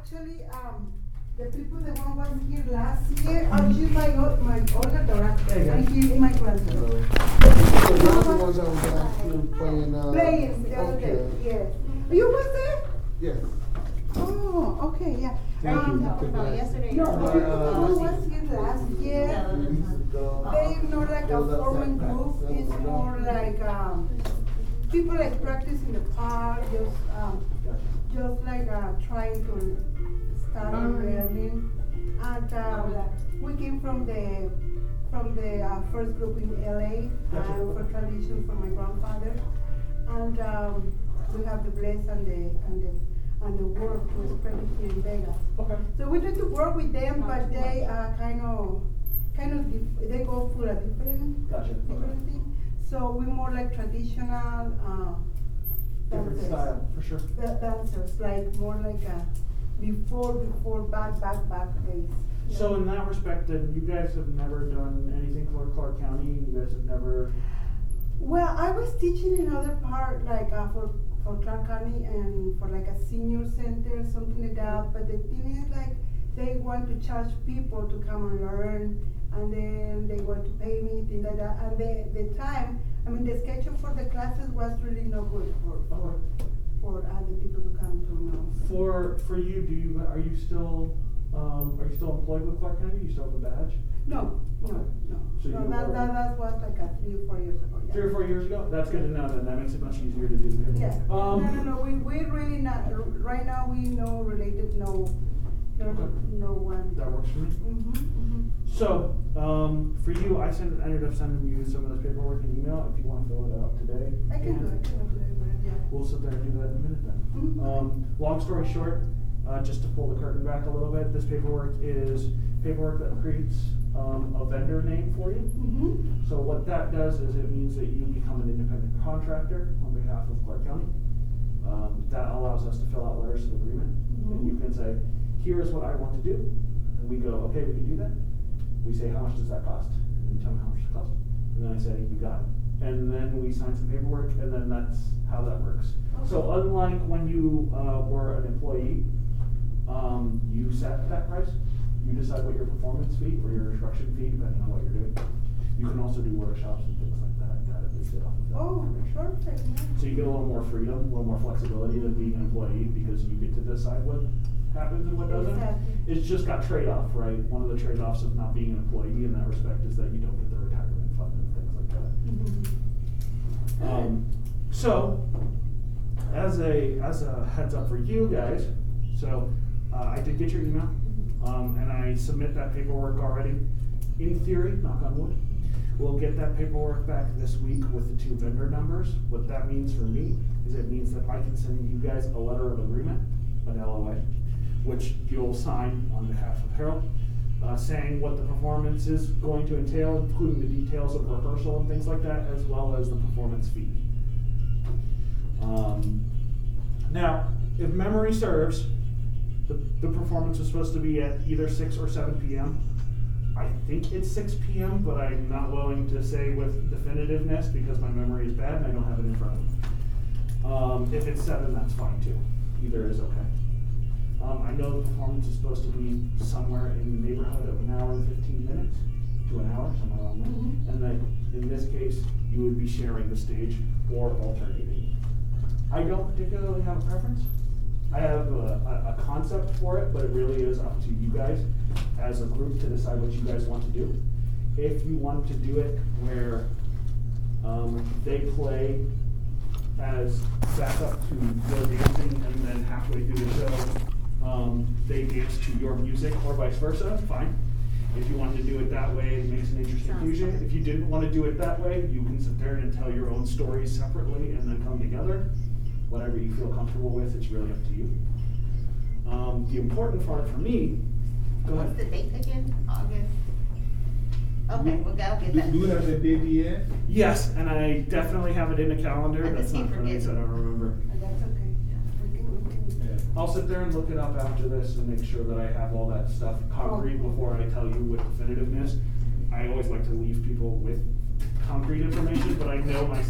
actually, um, the people that one was here last year, oh, she's my, my older daughter, There you go. and he's my grandson. So you're the ones that was actually playing, uh. Playing the other day, Okay, yes. You was there? yes. Oh, okay, yeah. Thank you. Um, Good No, night. yesterday. No, Uh, who was here last year, they not like a forming group, it's more like, um, people like practice in the park, just, um, just like, uh, trying to start learning. And, um, we came from the, from the, uh, first group in LA, Gotcha. uh, for tradition from my grandfather. And, um, we have the bless and the, and the, and the work to spread here in Vegas. Okay. So we try to work with them, but they are kind of, kind of, they go for a different, Gotcha. different thing. So we're more like traditional, uh, Different dancers. style, for sure. Da- dancers, like more like a before, before, back, back, back days. So in that respect, then you guys have never done anything for Clark County. You guys have never. Well, I was teaching in other part, like uh, for for Clark County and for like a senior center, something like that. But the thing is, like, they want to charge people to come and learn, and then they want to pay me, things like that. And the the time, I mean, the schedule for the classes was really no good for for for other people to come to know. For for you, do you are you still um, are you still employed with Clark County? You still have a badge? No, no, no. So no you that, that that was like a three or four years ago. Yeah. Three or four years ago. That's good to know. Then that makes it much easier to do. Yeah. Um, no, no, no. We we really not right now. We no related. No, Okay. no one. That works for me. Mm-hmm, mm-hmm. So, um, for you, I sent, ended up sending you some of this paperwork in email. If you want to fill it out today, I can do it. I can do. Yeah. We'll sit there and do that in a minute then. Mhm. Um, long story short, uh, just to pull the curtain back a little bit, this paperwork is paperwork that creates um, a vendor name for you. Mm-hmm. So what that does is it means that you become an independent contractor on behalf of Clark County. Um, that allows us to fill out letters of agreement, and you can say, "Here's what I want to do," and we go, "Okay, we can do that." We say, "How much does that cost?" And you tell me how much it costs, and then I say, "You got it." And then we sign some paperwork, and then that's how that works. So unlike when you uh, were an employee, um, you set that price. You decide what your performance fee or your instruction fee, depending on what you're doing. You can also do workshops and things like that, kind of base it off of that Oh, perfect. So you get a little more freedom, a little more flexibility than being an employee because you get to decide what happens and what doesn't. Exactly. It's just got trade-off, right? One of the trade-offs of not being an employee in that respect is that you don't get the retirement fund and things like that. Mm-hmm. Um, so, as a as a heads up for you guys, so uh, I did get your email, um, and I submit that paperwork already. In theory, knock on wood, we'll get that paperwork back this week with the two vendor numbers. What that means for me is it means that I can send you guys a letter of agreement, an LOA, which you'll sign on behalf of Harold, uh, saying what the performance is going to entail, including the details of rehearsal and things like that, as well as the performance fee. Um, now, if memory serves, the, the performance was supposed to be at either 6 or 7 p.m. I think it's 6 p.m., but I'm not willing to say with definitiveness because my memory is bad and I don't have it in front of me. Um, if it's 7, that's fine too. Either is okay. Um, I know the performance is supposed to be somewhere in the neighborhood of an hour and 15 minutes to an hour, somewhere around there. Mhm. And then in this case, you would be sharing the stage or alternating. I don't particularly have a preference. I have a, a, a concept for it, but it really is up to you guys as a group to decide what you guys want to do. If you want to do it where um, they play as backup to your dancing, and then halfway through the show, um, they dance to your music, or vice versa, fine. If you wanted to do it that way, it makes an interesting Sounds fusion. fun. If you didn't want to do it that way, you can sit there and tell your own stories separately and then come together. Whatever you feel comfortable with, it's really up to you. Um, the important part for me, go What's the date again? August? Okay, we'll go get that. do you have the date yet? Yes, and I definitely have it in the calendar. I That's not for me, so I don't remember. That's okay. We can, we can. Yeah. I'll sit there and look it up after this and make sure that I have all that stuff concrete before I tell you with definitiveness. I always like to leave people with concrete information, but I know myself.